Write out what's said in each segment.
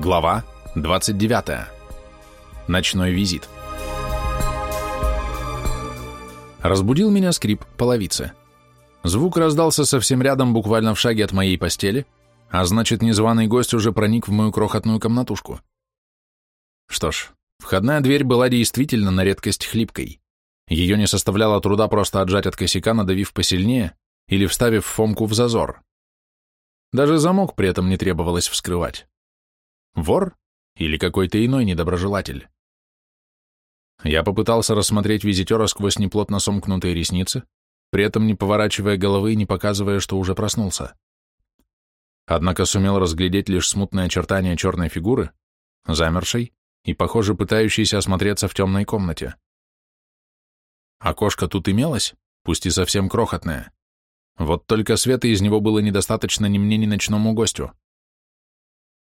Глава 29. Ночной визит. Разбудил меня скрип половицы. Звук раздался совсем рядом, буквально в шаге от моей постели, а значит, незваный гость уже проник в мою крохотную комнатушку. Что ж, входная дверь была действительно на редкость хлипкой. Ее не составляло труда просто отжать от косяка, надавив посильнее или вставив фомку в зазор. Даже замок при этом не требовалось вскрывать. Вор или какой-то иной недоброжелатель? Я попытался рассмотреть визитера сквозь неплотно сомкнутые ресницы, при этом не поворачивая головы и не показывая, что уже проснулся. Однако сумел разглядеть лишь смутные очертания черной фигуры, замершей и, похоже, пытающейся осмотреться в темной комнате. Окошко тут имелось, пусть и совсем крохотное. Вот только света из него было недостаточно ни мне, ни ночному гостю.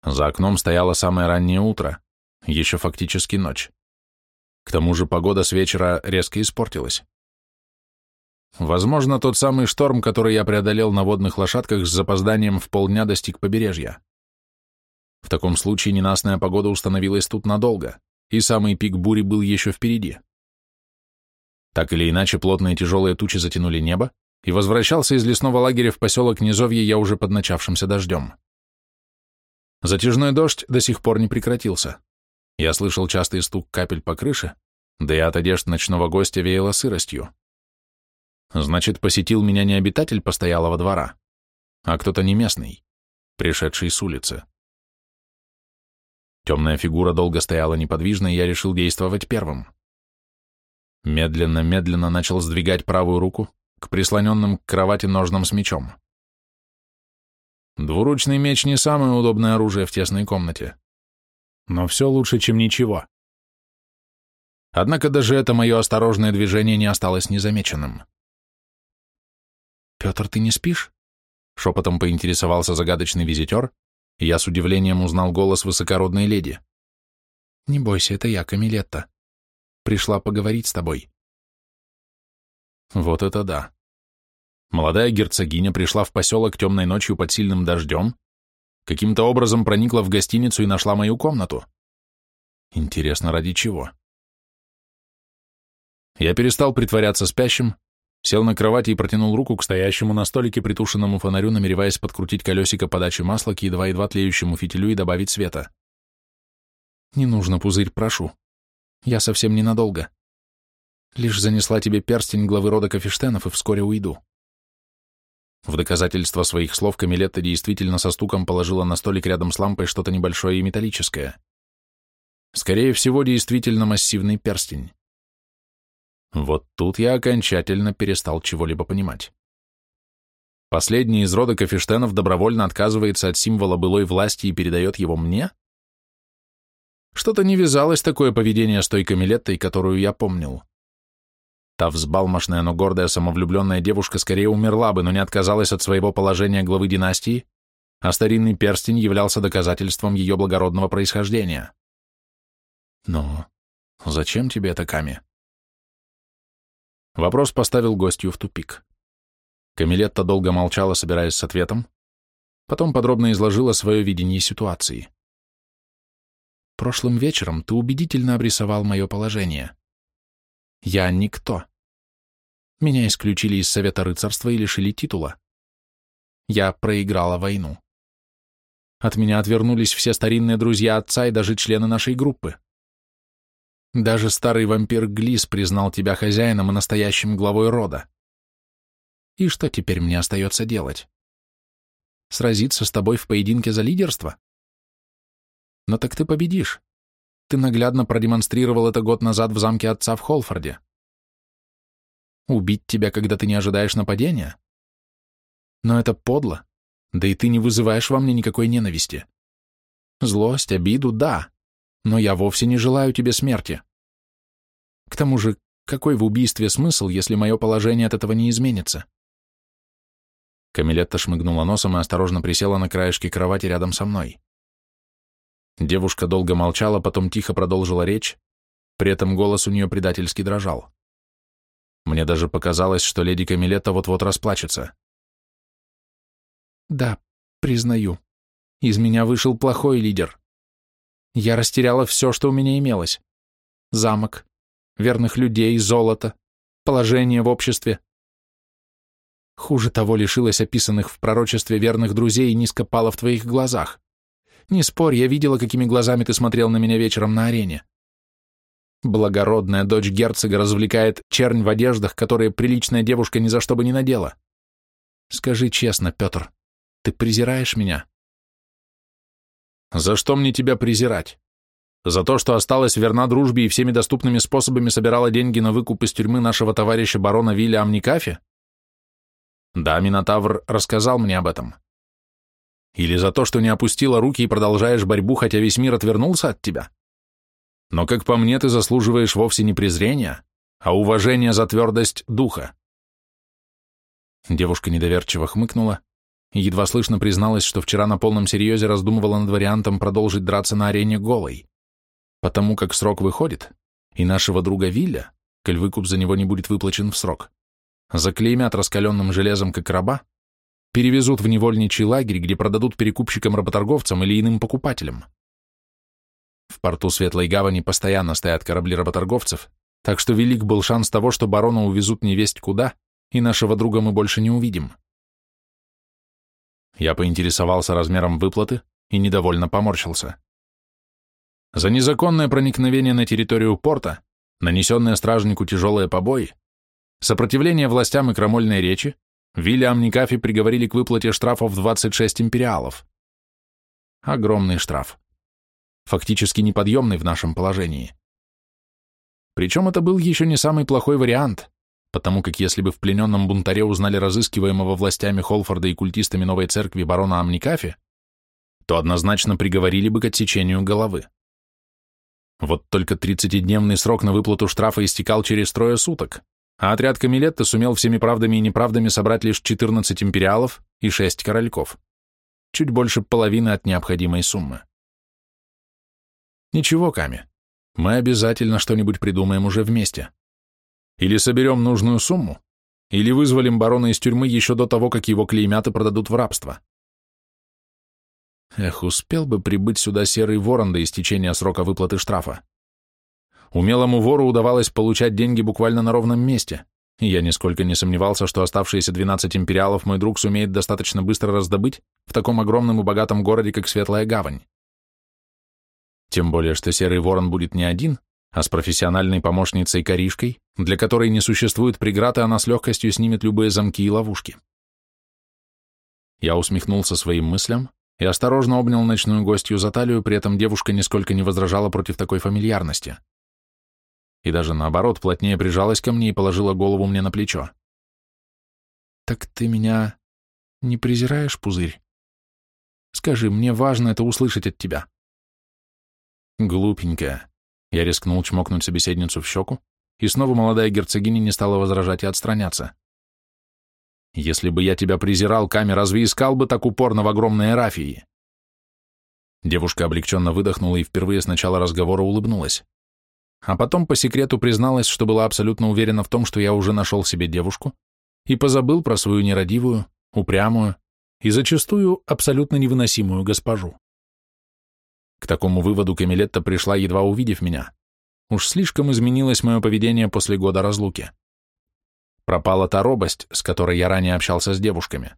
За окном стояло самое раннее утро, еще фактически ночь. К тому же погода с вечера резко испортилась. Возможно, тот самый шторм, который я преодолел на водных лошадках с запозданием в полдня достиг побережья. В таком случае ненастная погода установилась тут надолго, и самый пик бури был еще впереди. Так или иначе, плотные тяжелые тучи затянули небо, и возвращался из лесного лагеря в поселок Низовье я уже под начавшимся дождем. Затяжной дождь до сих пор не прекратился. Я слышал частый стук капель по крыше, да и от одежд ночного гостя веяло сыростью. Значит, посетил меня не обитатель постоялого двора, а кто-то не местный, пришедший с улицы. Темная фигура долго стояла неподвижно, и я решил действовать первым. Медленно-медленно начал сдвигать правую руку к прислоненным к кровати ножным с мечом. Двуручный меч не самое удобное оружие в тесной комнате. Но все лучше, чем ничего. Однако даже это мое осторожное движение не осталось незамеченным. «Петр, ты не спишь?» Шепотом поинтересовался загадочный визитер, и я с удивлением узнал голос высокородной леди. «Не бойся, это я, Камилетта. Пришла поговорить с тобой». Вот это да. Молодая герцогиня пришла в поселок темной ночью под сильным дождем, каким-то образом проникла в гостиницу и нашла мою комнату. Интересно, ради чего? Я перестал притворяться спящим, сел на кровати и протянул руку к стоящему на столике притушенному фонарю, намереваясь подкрутить колесико подачи масла к едва-едва тлеющему фитилю и добавить света. «Не нужно, пузырь, прошу. Я совсем ненадолго. Лишь занесла тебе перстень главы рода Кафештенов и вскоре уйду». В доказательство своих слов Камилетта действительно со стуком положила на столик рядом с лампой что-то небольшое и металлическое. Скорее всего, действительно массивный перстень. Вот тут я окончательно перестал чего-либо понимать. Последний из рода Кафештенов добровольно отказывается от символа былой власти и передает его мне? Что-то не вязалось такое поведение с той Камилеттой, которую я помнил. Та взбалмошная, но гордая, самовлюбленная девушка скорее умерла бы, но не отказалась от своего положения главы династии, а старинный перстень являлся доказательством ее благородного происхождения. Но зачем тебе это, Ками? Вопрос поставил гостью в тупик. Камилетта долго молчала, собираясь с ответом, потом подробно изложила свое видение ситуации. Прошлым вечером ты убедительно обрисовал мое положение. Я никто. Меня исключили из Совета рыцарства и лишили титула. Я проиграла войну. От меня отвернулись все старинные друзья отца и даже члены нашей группы. Даже старый вампир Глис признал тебя хозяином и настоящим главой рода. И что теперь мне остается делать? Сразиться с тобой в поединке за лидерство? Но так ты победишь. Ты наглядно продемонстрировал это год назад в замке отца в Холфорде. Убить тебя, когда ты не ожидаешь нападения? Но это подло, да и ты не вызываешь во мне никакой ненависти. Злость, обиду — да, но я вовсе не желаю тебе смерти. К тому же, какой в убийстве смысл, если мое положение от этого не изменится? Камилетта шмыгнула носом и осторожно присела на краешке кровати рядом со мной. Девушка долго молчала, потом тихо продолжила речь, при этом голос у нее предательски дрожал. Мне даже показалось, что леди Камилетта вот-вот расплачется. Да, признаю, из меня вышел плохой лидер. Я растеряла все, что у меня имелось. Замок, верных людей, золото, положение в обществе. Хуже того, лишилась описанных в пророчестве верных друзей и низко пала в твоих глазах. Не спорь, я видела, какими глазами ты смотрел на меня вечером на арене. Благородная дочь герцога развлекает чернь в одеждах, которые приличная девушка ни за что бы не надела. Скажи честно, Петр, ты презираешь меня? За что мне тебя презирать? За то, что осталась верна дружбе и всеми доступными способами собирала деньги на выкуп из тюрьмы нашего товарища барона Вилля Амникафи? Да, Минотавр рассказал мне об этом. Или за то, что не опустила руки и продолжаешь борьбу, хотя весь мир отвернулся от тебя? Но, как по мне, ты заслуживаешь вовсе не презрения, а уважения за твердость духа. Девушка недоверчиво хмыкнула и едва слышно призналась, что вчера на полном серьезе раздумывала над вариантом продолжить драться на арене голой. Потому как срок выходит, и нашего друга Вилля, коль выкуп за него не будет выплачен в срок, заклеймят раскаленным железом как раба, перевезут в невольничий лагерь, где продадут перекупщикам-работорговцам или иным покупателям. В порту Светлой Гавани постоянно стоят корабли работорговцев, так что велик был шанс того, что барона увезут невесть куда, и нашего друга мы больше не увидим. Я поинтересовался размером выплаты и недовольно поморщился. За незаконное проникновение на территорию порта, нанесенное стражнику тяжелые побои, Сопротивление властям и крамольной речи Вильям Никафи приговорили к выплате штрафов в 26 империалов. Огромный штраф. Фактически неподъемный в нашем положении. Причем это был еще не самый плохой вариант, потому как если бы в плененном бунтаре узнали разыскиваемого властями Холфорда и культистами новой церкви барона Амникафи, то однозначно приговорили бы к отсечению головы. Вот только 30-дневный срок на выплату штрафа истекал через трое суток, а отряд Камилетта сумел всеми правдами и неправдами собрать лишь 14 империалов и 6 корольков. Чуть больше половины от необходимой суммы. Ничего, Ками, мы обязательно что-нибудь придумаем уже вместе. Или соберем нужную сумму, или вызволим барона из тюрьмы еще до того, как его клеймят и продадут в рабство. Эх, успел бы прибыть сюда серый ворон до истечения срока выплаты штрафа. Умелому вору удавалось получать деньги буквально на ровном месте, и я нисколько не сомневался, что оставшиеся 12 империалов мой друг сумеет достаточно быстро раздобыть в таком огромном и богатом городе, как Светлая Гавань. Тем более, что Серый Ворон будет не один, а с профессиональной помощницей Коришкой, для которой не существует преград, и она с легкостью снимет любые замки и ловушки. Я усмехнулся своим мыслям и осторожно обнял ночную гостью за талию, при этом девушка нисколько не возражала против такой фамильярности и даже наоборот плотнее прижалась ко мне и положила голову мне на плечо. «Так ты меня не презираешь, пузырь? Скажи, мне важно это услышать от тебя». «Глупенькая». Я рискнул чмокнуть собеседницу в щеку, и снова молодая герцогиня не стала возражать и отстраняться. «Если бы я тебя презирал, Ками, разве искал бы так упорно в огромной эрафии?» Девушка облегченно выдохнула и впервые с начала разговора улыбнулась а потом по секрету призналась, что была абсолютно уверена в том, что я уже нашел себе девушку, и позабыл про свою нерадивую, упрямую и зачастую абсолютно невыносимую госпожу. К такому выводу Камилетта пришла, едва увидев меня. Уж слишком изменилось мое поведение после года разлуки. Пропала та робость, с которой я ранее общался с девушками.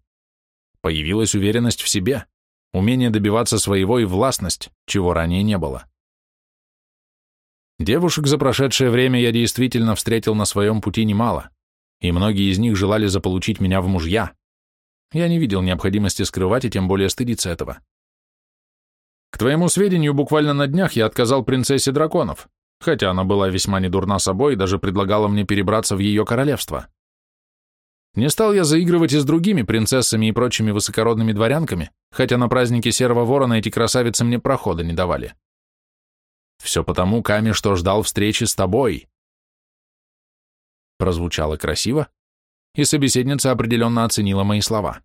Появилась уверенность в себе, умение добиваться своего и властность, чего ранее не было. Девушек за прошедшее время я действительно встретил на своем пути немало, и многие из них желали заполучить меня в мужья. Я не видел необходимости скрывать и тем более стыдиться этого. К твоему сведению, буквально на днях я отказал принцессе драконов, хотя она была весьма недурна собой и даже предлагала мне перебраться в ее королевство. Не стал я заигрывать и с другими принцессами и прочими высокородными дворянками, хотя на празднике Серого Ворона эти красавицы мне прохода не давали. Все потому, Ками, что ждал встречи с тобой. Прозвучало красиво, и собеседница определенно оценила мои слова.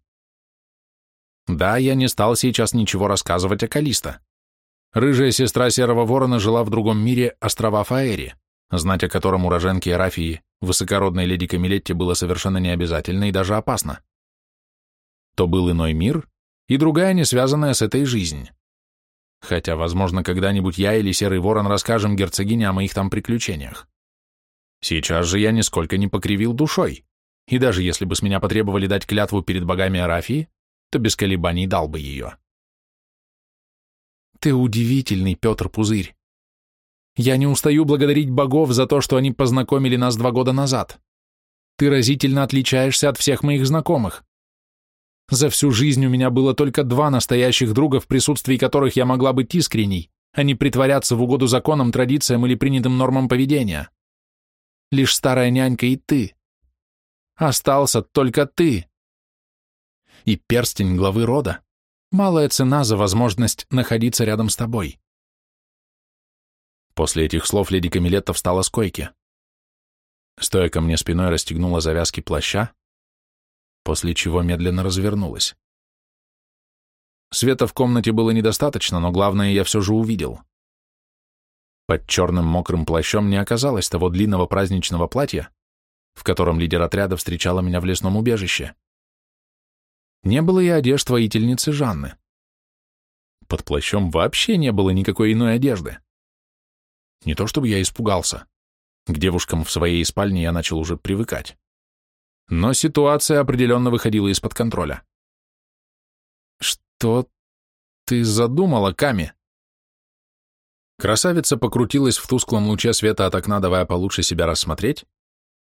Да, я не стал сейчас ничего рассказывать о Калиста. Рыжая сестра Серого Ворона жила в другом мире острова Фаэри, знать о котором уроженке Эрафии, высокородной леди Камилетте, было совершенно необязательно и даже опасно. То был иной мир и другая, не связанная с этой жизнь. хотя, возможно, когда-нибудь я или Серый Ворон расскажем герцогине о моих там приключениях. Сейчас же я нисколько не покривил душой, и даже если бы с меня потребовали дать клятву перед богами Арафии, то без колебаний дал бы ее. Ты удивительный, Петр Пузырь. Я не устаю благодарить богов за то, что они познакомили нас два года назад. Ты разительно отличаешься от всех моих знакомых. За всю жизнь у меня было только два настоящих друга, в присутствии которых я могла быть искренней, а не притворяться в угоду законам, традициям или принятым нормам поведения. Лишь старая нянька и ты. Остался только ты. И перстень главы рода. Малая цена за возможность находиться рядом с тобой. После этих слов леди Камилетта встала с койки. Стоя ко мне спиной, расстегнула завязки плаща, после чего медленно развернулась. Света в комнате было недостаточно, но главное я все же увидел. Под черным мокрым плащом не оказалось того длинного праздничного платья, в котором лидер отряда встречала меня в лесном убежище. Не было и одежд воительницы Жанны. Под плащом вообще не было никакой иной одежды. Не то чтобы я испугался. К девушкам в своей спальне я начал уже привыкать. Но ситуация определенно выходила из-под контроля. «Что ты задумала, Ками?» Красавица покрутилась в тусклом луче света от окна, давая получше себя рассмотреть,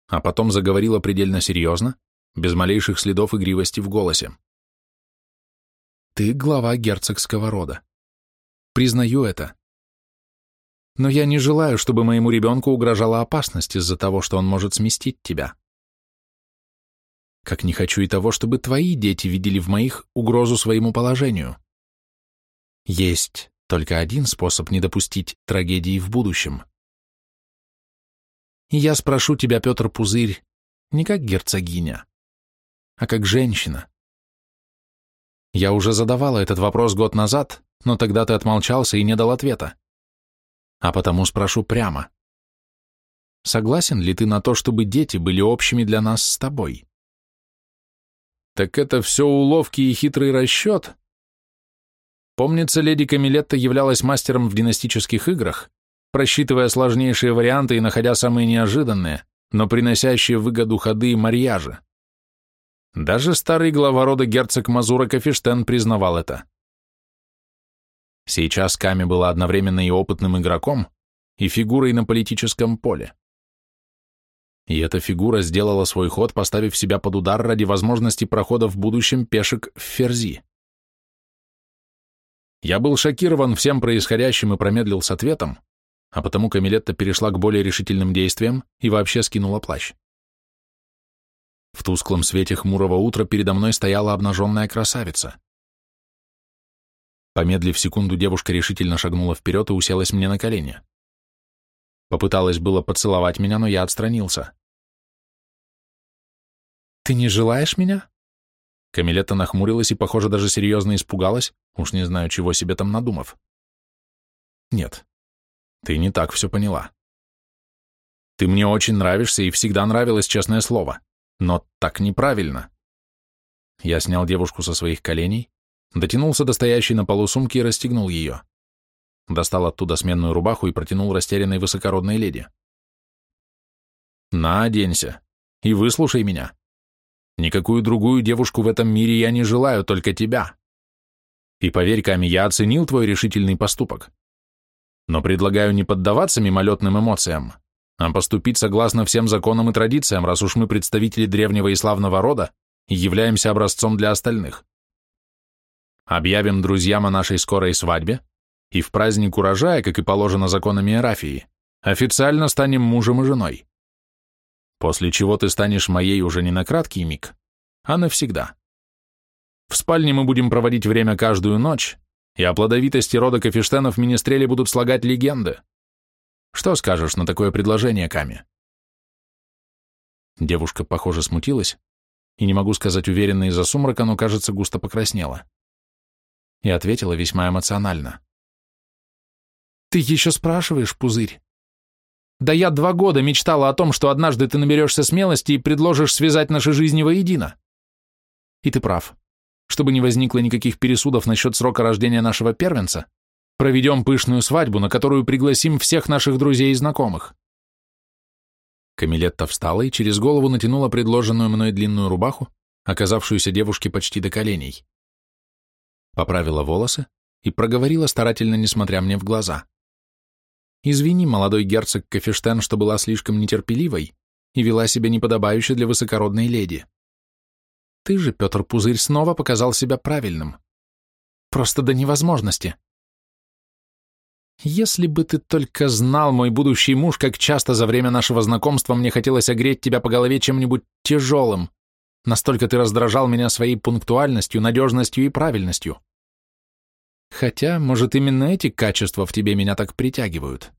а потом заговорила предельно серьезно, без малейших следов игривости в голосе. «Ты глава герцогского рода. Признаю это. Но я не желаю, чтобы моему ребенку угрожала опасность из-за того, что он может сместить тебя как не хочу и того, чтобы твои дети видели в моих угрозу своему положению. Есть только один способ не допустить трагедии в будущем. И я спрошу тебя, Петр Пузырь, не как герцогиня, а как женщина. Я уже задавала этот вопрос год назад, но тогда ты отмолчался и не дал ответа. А потому спрошу прямо. Согласен ли ты на то, чтобы дети были общими для нас с тобой? Так это все уловки и хитрый расчет? Помнится, леди Камилетта являлась мастером в династических играх, просчитывая сложнейшие варианты и находя самые неожиданные, но приносящие выгоду ходы и марьяжи. Даже старый глава рода герцог Мазура Кафештен признавал это. Сейчас Ками была одновременно и опытным игроком, и фигурой на политическом поле. И эта фигура сделала свой ход, поставив себя под удар ради возможности прохода в будущем пешек в Ферзи. Я был шокирован всем происходящим и промедлил с ответом, а потому Камилетта перешла к более решительным действиям и вообще скинула плащ. В тусклом свете хмурого утра передо мной стояла обнаженная красавица. Помедлив секунду, девушка решительно шагнула вперед и уселась мне на колени. Попыталась было поцеловать меня, но я отстранился. «Ты не желаешь меня?» Камилетта нахмурилась и, похоже, даже серьезно испугалась, уж не знаю, чего себе там надумав. «Нет, ты не так все поняла. Ты мне очень нравишься и всегда нравилось, честное слово, но так неправильно». Я снял девушку со своих коленей, дотянулся до стоящей на полу сумки и расстегнул ее. Достал оттуда сменную рубаху и протянул растерянной высокородной леди. «На, оденься и выслушай меня. Никакую другую девушку в этом мире я не желаю, только тебя. И поверь, Ками, я оценил твой решительный поступок. Но предлагаю не поддаваться мимолетным эмоциям, а поступить согласно всем законам и традициям, раз уж мы представители древнего и славного рода и являемся образцом для остальных. Объявим друзьям о нашей скорой свадьбе, и в праздник урожая, как и положено законами Эрафии, официально станем мужем и женой после чего ты станешь моей уже не на краткий миг, а навсегда. В спальне мы будем проводить время каждую ночь, и о плодовитости рода Кафештенов министрели будут слагать легенды. Что скажешь на такое предложение, Ками?» Девушка, похоже, смутилась, и не могу сказать уверенно из-за сумрака, но, кажется, густо покраснела. И ответила весьма эмоционально. «Ты еще спрашиваешь, пузырь? Да я два года мечтала о том, что однажды ты наберешься смелости и предложишь связать наши жизни воедино. И ты прав. Чтобы не возникло никаких пересудов насчет срока рождения нашего первенца, Проведем пышную свадьбу, на которую пригласим всех наших друзей и знакомых. Камилетта встала и через голову натянула предложенную мной длинную рубаху, оказавшуюся девушке почти до коленей. Поправила волосы и проговорила старательно, несмотря мне в глаза. «Извини, молодой герцог Кафештен, что была слишком нетерпеливой и вела себя неподобающе для высокородной леди. Ты же, Петр Пузырь, снова показал себя правильным. Просто до невозможности. Если бы ты только знал, мой будущий муж, как часто за время нашего знакомства мне хотелось огреть тебя по голове чем-нибудь тяжелым. Настолько ты раздражал меня своей пунктуальностью, надежностью и правильностью. Хотя, может, именно эти качества в тебе меня так притягивают.